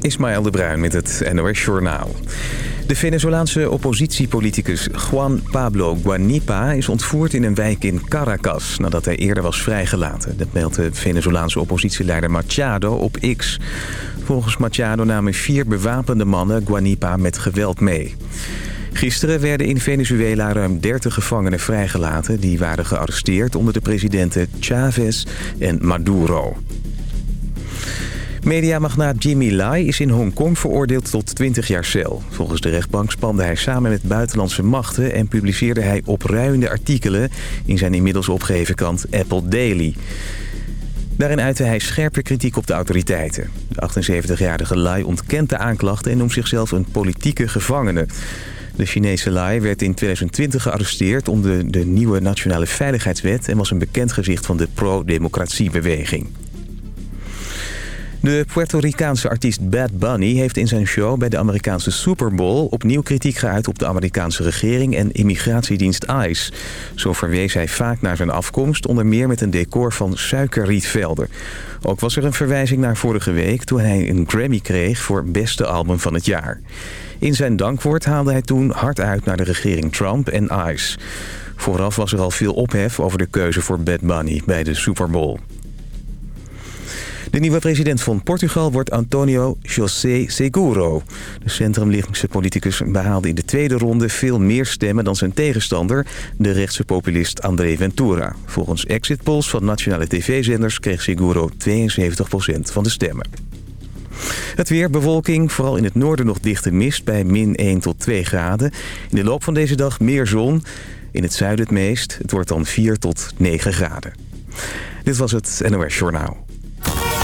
Ismaël de Bruin met het NOS Journaal. De Venezolaanse oppositiepoliticus Juan Pablo Guanipa is ontvoerd in een wijk in Caracas... nadat hij eerder was vrijgelaten. Dat meldt de Venezolaanse oppositieleider Machado op X. Volgens Machado namen vier bewapende mannen Guanipa met geweld mee. Gisteren werden in Venezuela ruim 30 gevangenen vrijgelaten... die waren gearresteerd onder de presidenten Chavez en Maduro. Mediamagnaat Jimmy Lai is in Hongkong veroordeeld tot 20 jaar cel. Volgens de rechtbank spande hij samen met buitenlandse machten... en publiceerde hij opruiende artikelen in zijn inmiddels opgeheven krant Apple Daily. Daarin uitte hij scherpe kritiek op de autoriteiten. De 78-jarige Lai ontkent de aanklachten en noemt zichzelf een politieke gevangene. De Chinese Lai werd in 2020 gearresteerd onder de nieuwe Nationale Veiligheidswet... en was een bekend gezicht van de pro-democratiebeweging. De Puerto Ricaanse artiest Bad Bunny heeft in zijn show bij de Amerikaanse Super Bowl opnieuw kritiek geuit op de Amerikaanse regering en immigratiedienst ICE. Zo verwees hij vaak naar zijn afkomst, onder meer met een decor van suikerrietvelden. Ook was er een verwijzing naar vorige week toen hij een Grammy kreeg voor beste album van het jaar. In zijn dankwoord haalde hij toen hard uit naar de regering Trump en ICE. Vooraf was er al veel ophef over de keuze voor Bad Bunny bij de Super Bowl. De nieuwe president van Portugal wordt Antonio José Seguro. De centrumlinkse politicus behaalde in de tweede ronde veel meer stemmen dan zijn tegenstander, de rechtse populist André Ventura. Volgens exit polls van nationale tv-zenders kreeg Seguro 72% van de stemmen. Het weer, bewolking, vooral in het noorden nog dichte mist bij min 1 tot 2 graden. In de loop van deze dag meer zon, in het zuiden het meest. Het wordt dan 4 tot 9 graden. Dit was het NOS Journaal.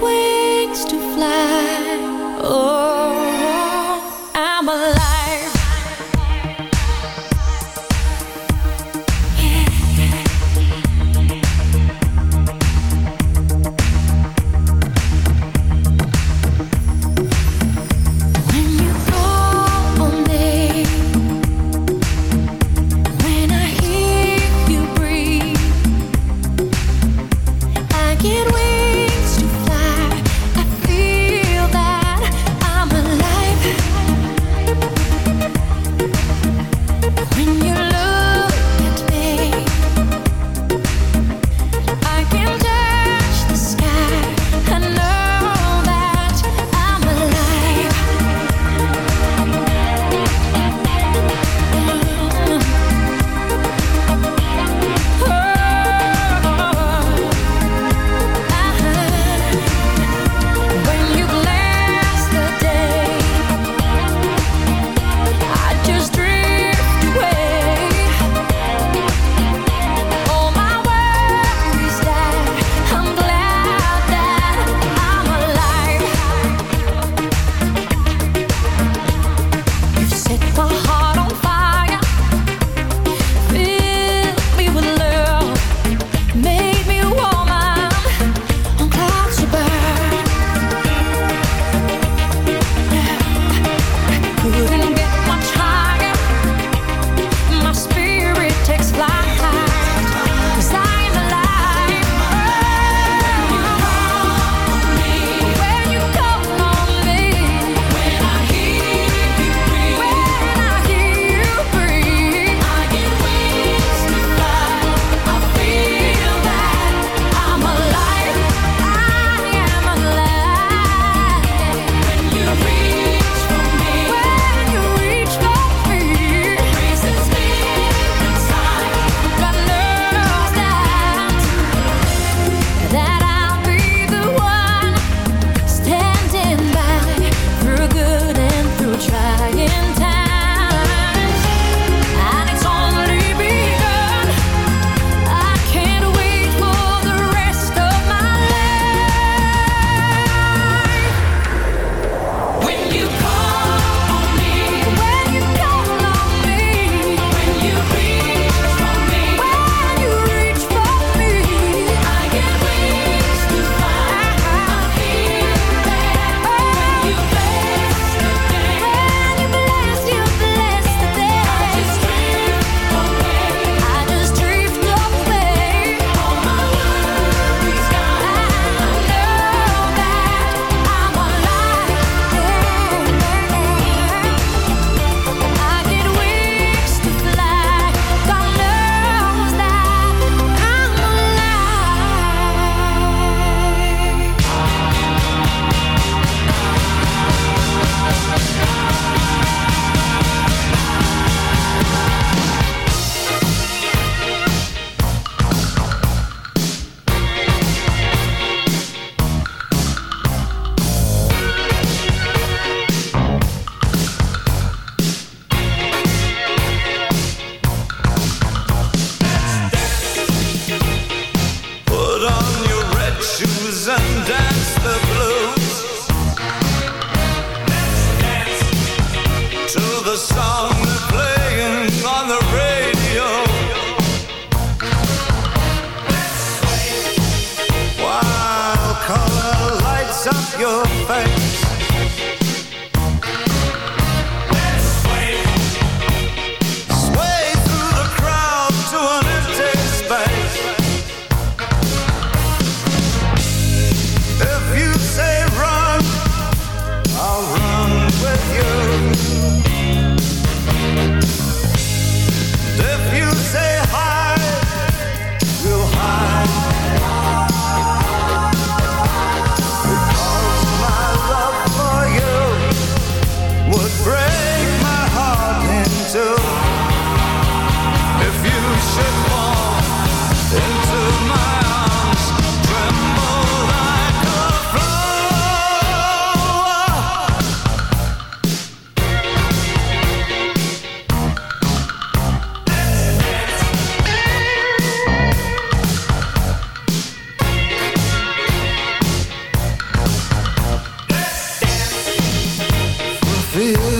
Wings to fly. Oh, Feel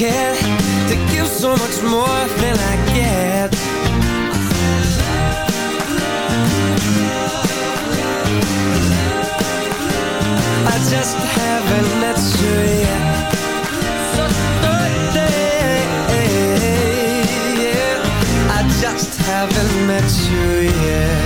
care to give so much more than I get. I just haven't met you yet. So yeah. I just haven't met you yet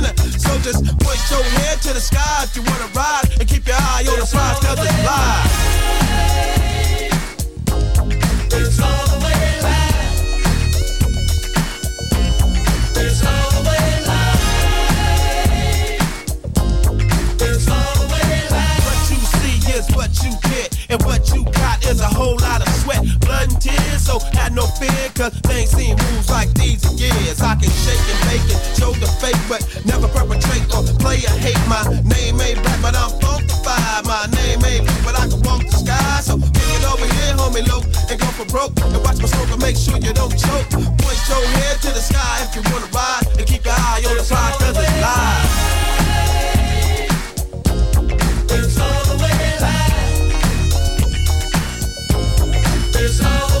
dinner. So just point your head to the sky if you wanna ride, and keep your eye on the prize, cause it's live. It's way live. It's way live. It's way live. What you see is what you get, and what you got is a whole lot of sweat, blood and tears. So have no fear, cause they ain't seen moves like these in years. I can shake and make it, show the fake, but never perpetrate or play or hate. My name ain't black, but I'm funkified. My name ain't blue, but I can walk the sky. So kick it over here, homie, low, and go for broke. And watch my smoke and make sure you don't choke. Point your head to the sky if you wanna ride, and keep your eye on the prize, cause it's live. It's all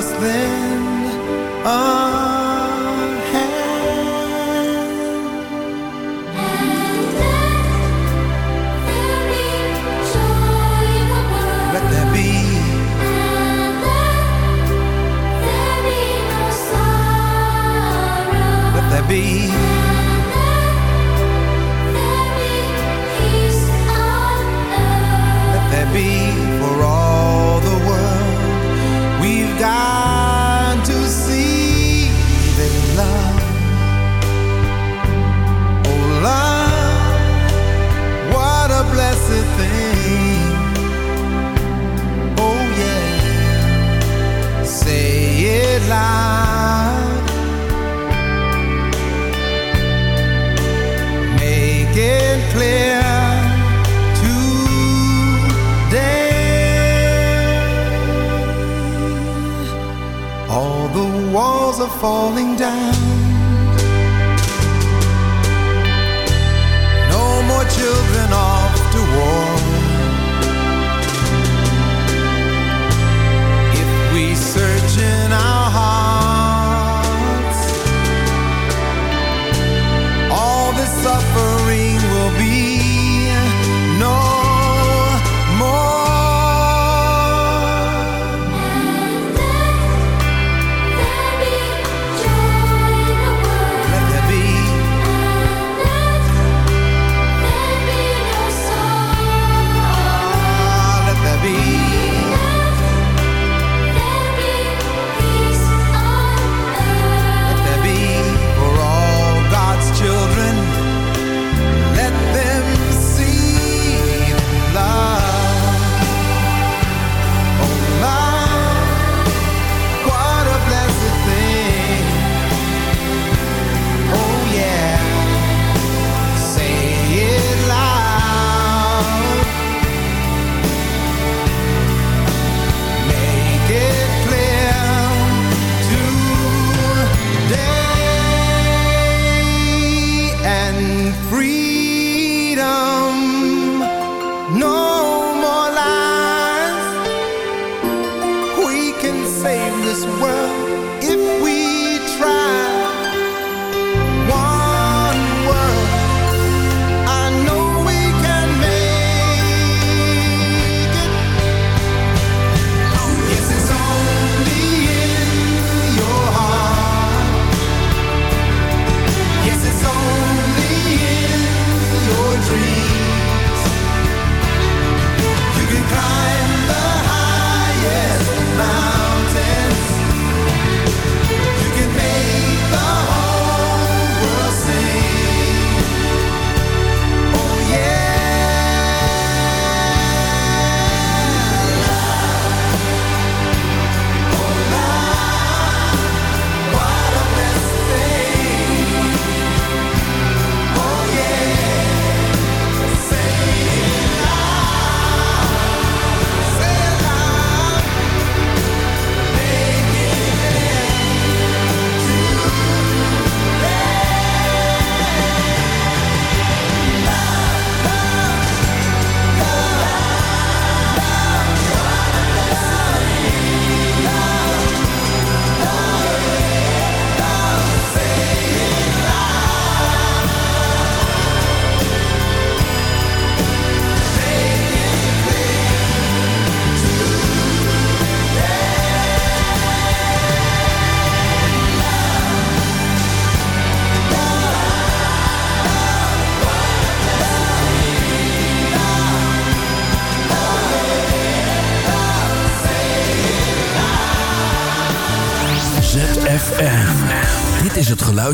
just then. Ah. Falling down. No more children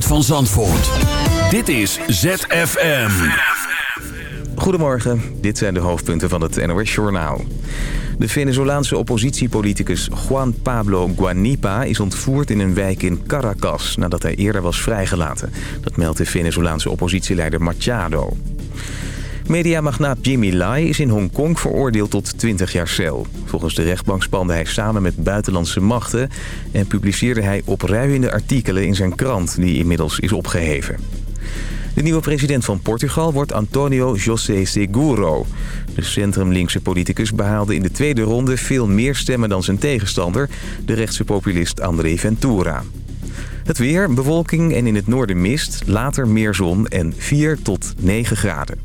van Zandvoort. Dit is ZFM. Goedemorgen, dit zijn de hoofdpunten van het NOS-journaal. De Venezolaanse oppositiepoliticus Juan Pablo Guanipa is ontvoerd in een wijk in Caracas... nadat hij eerder was vrijgelaten. Dat meldt de Venezolaanse oppositieleider Machado. Mediamagnaat Jimmy Lai is in Hongkong veroordeeld tot 20 jaar cel. Volgens de rechtbank spande hij samen met buitenlandse machten... en publiceerde hij opruiende artikelen in zijn krant, die inmiddels is opgeheven. De nieuwe president van Portugal wordt Antonio José Seguro. De centrumlinkse politicus behaalde in de tweede ronde veel meer stemmen dan zijn tegenstander... de rechtse populist André Ventura. Het weer, bewolking en in het noorden mist, later meer zon en 4 tot 9 graden.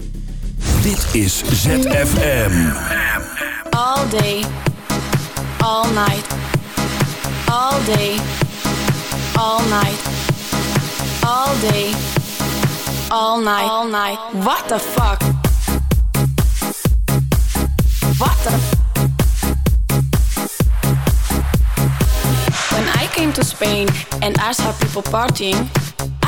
Dit is ZFM. All day, all night. All day, all night. All day, all night. All night. What the fuck? What the When I came to Spain and I saw people partying,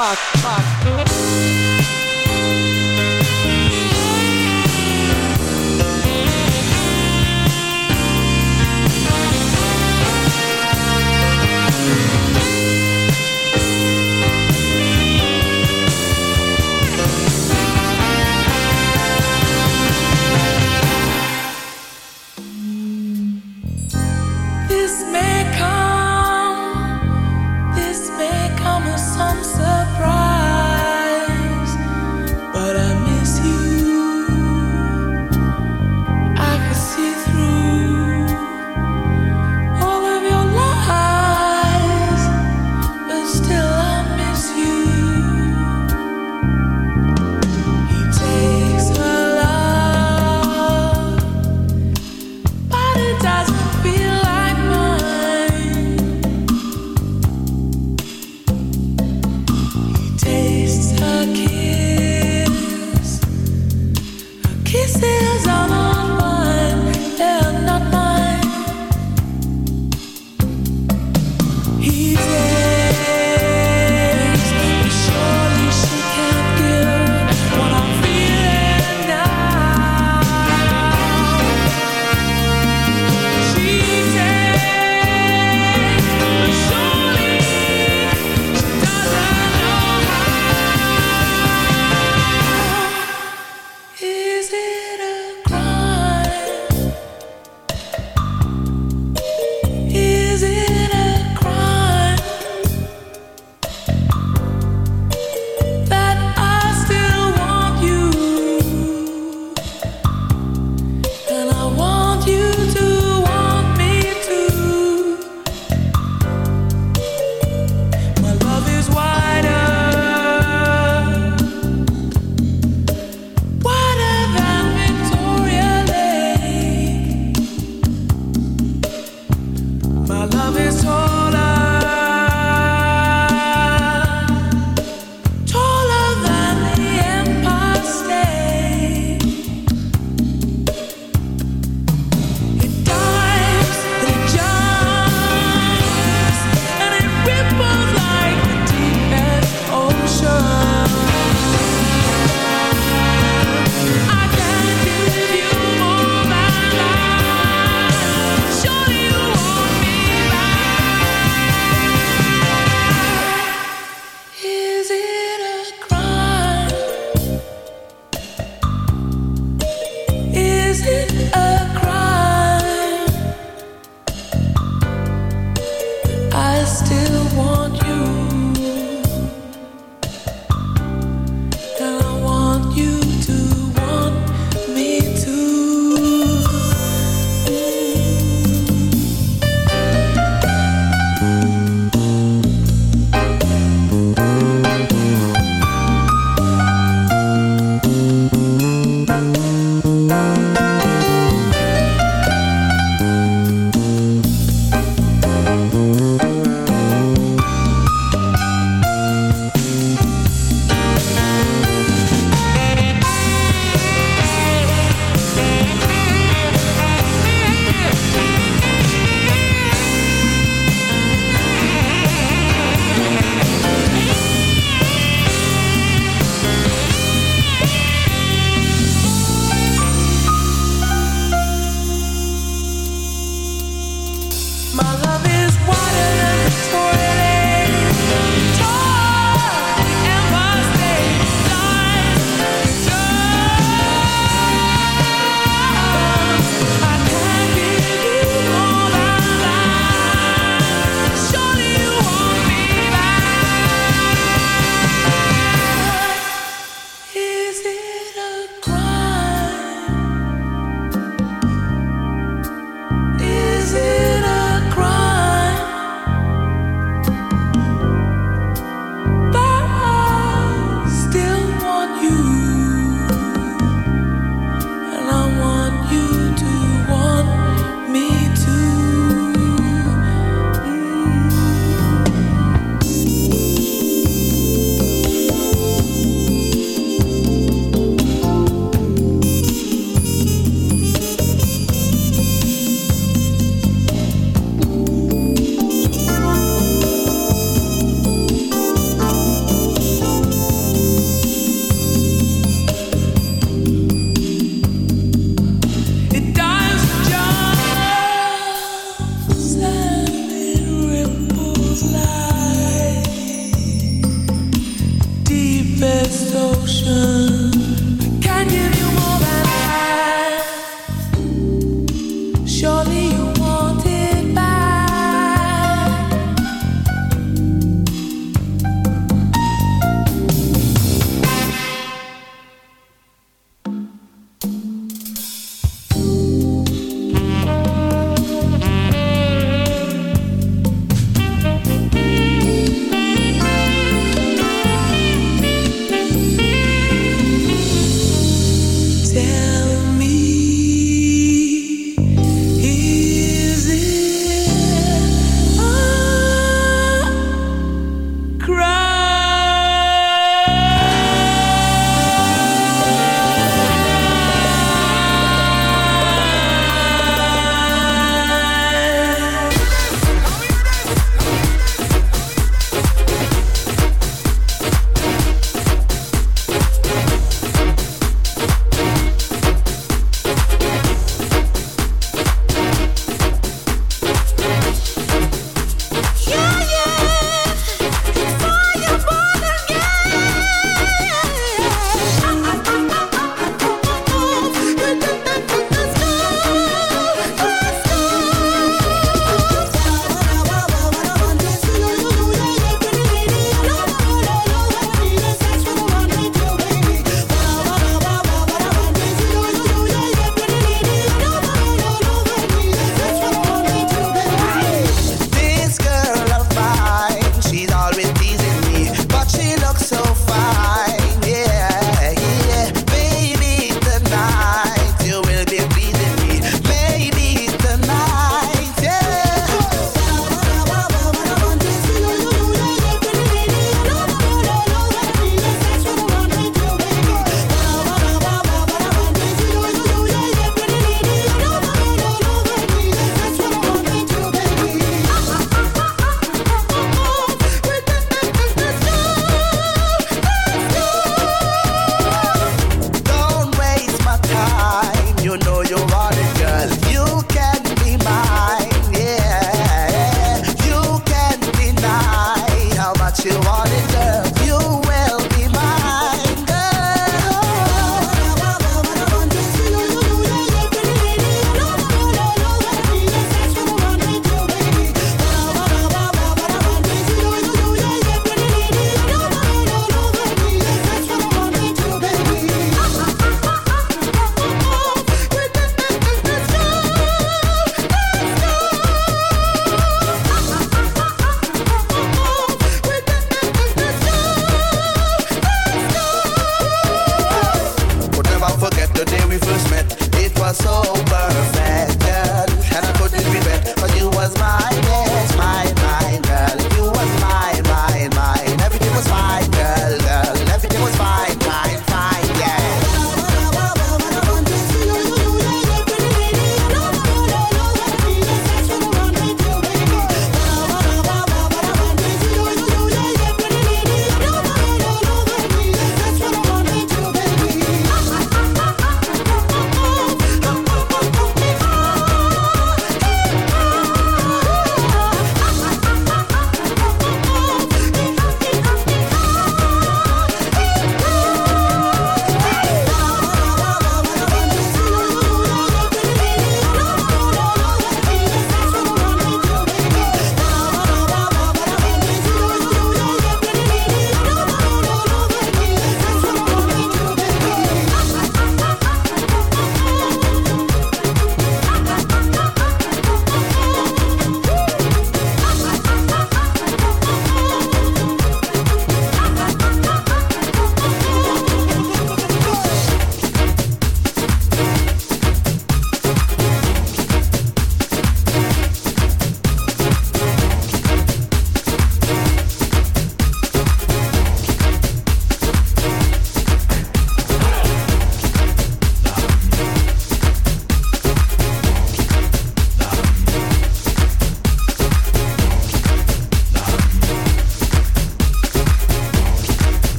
Fuck? fuck?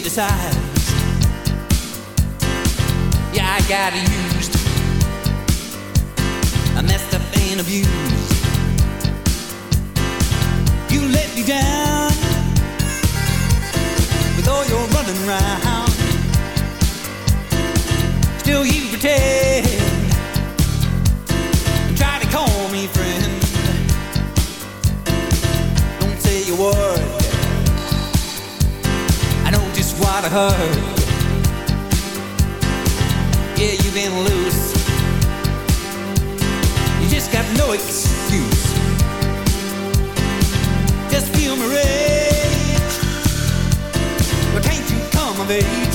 Don't you criticize. Yeah, I got used, I messed up and abused. You let me down with all your running around. Heard. Yeah, you've been loose. You just got no excuse. Just feel my rage. But can't you come of age?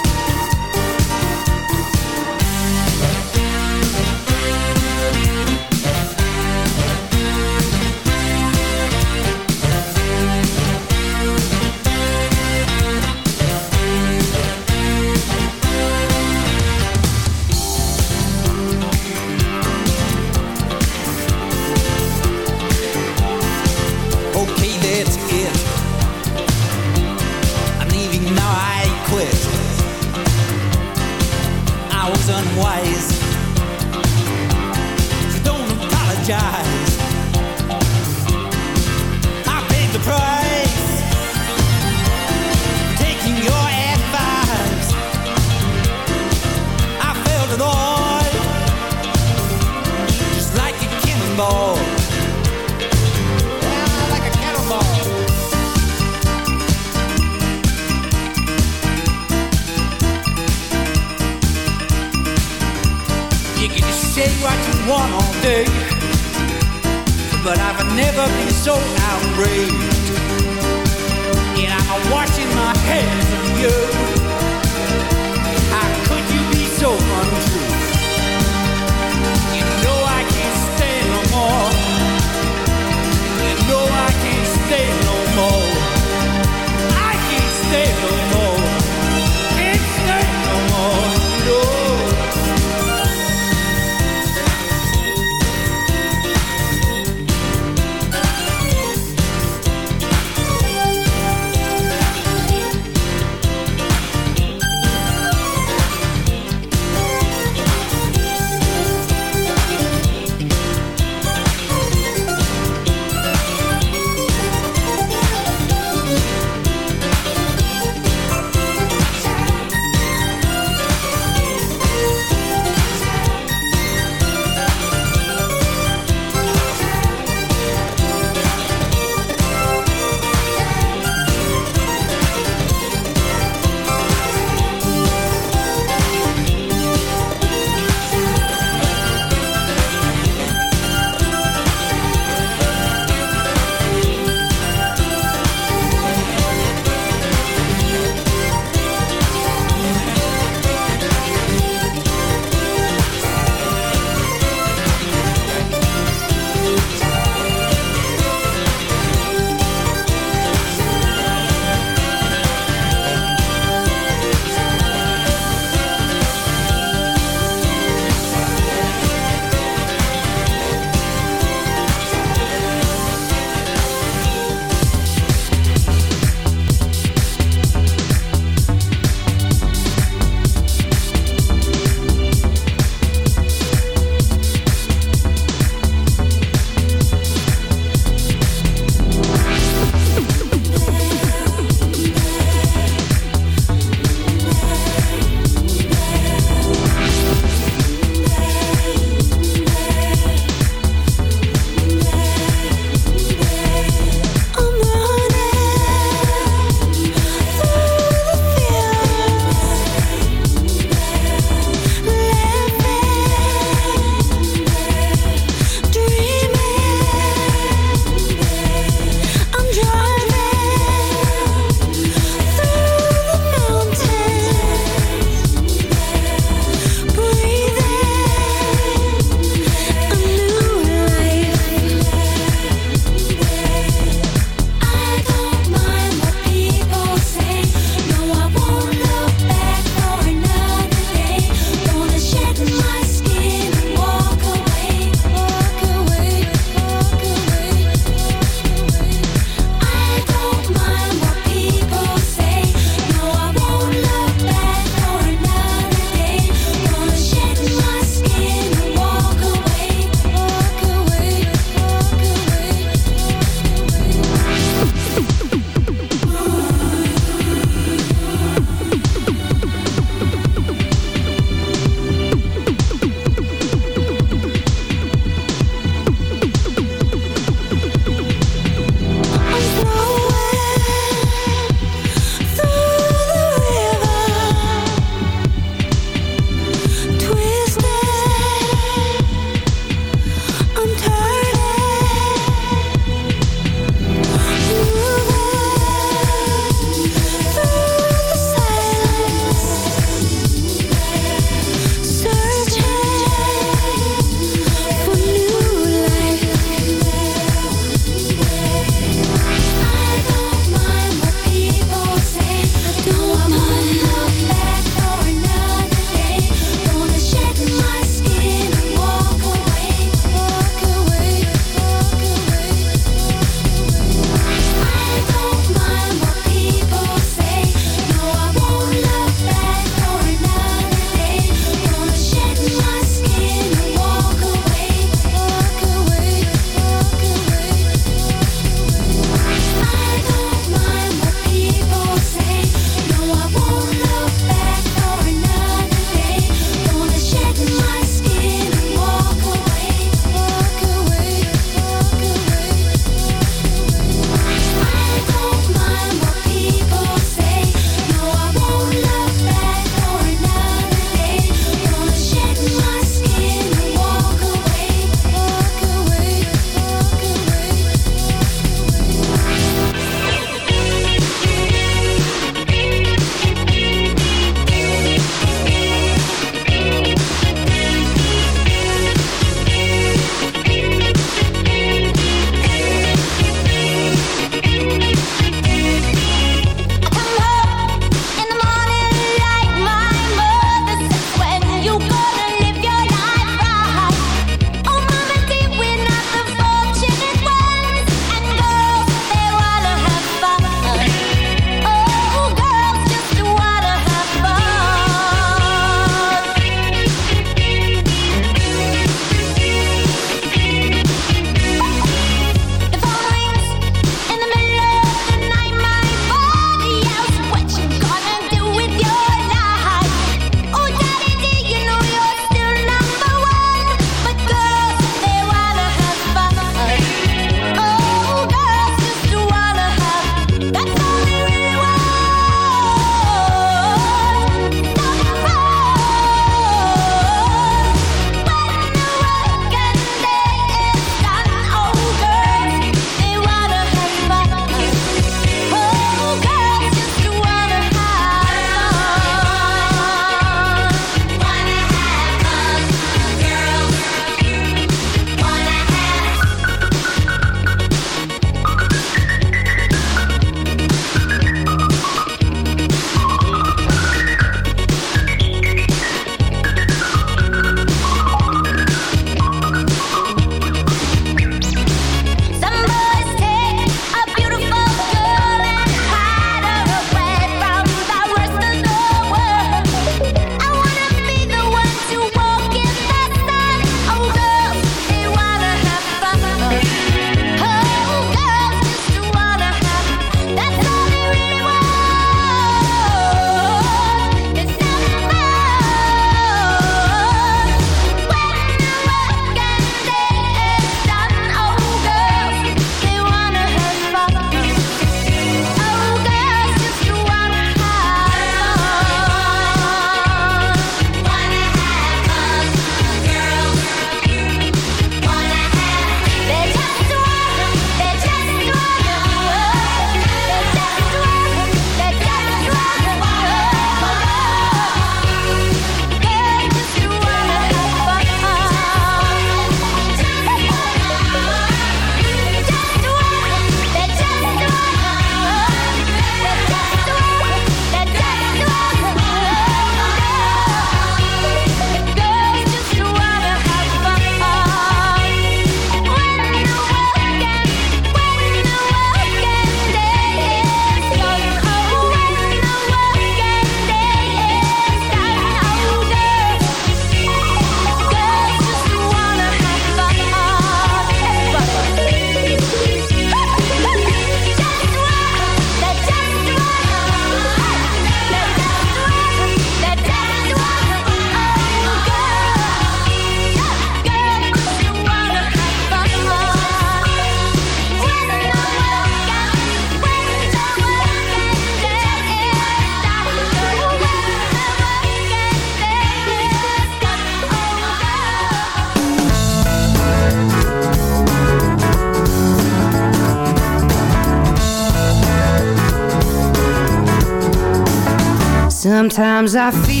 Sometimes I feel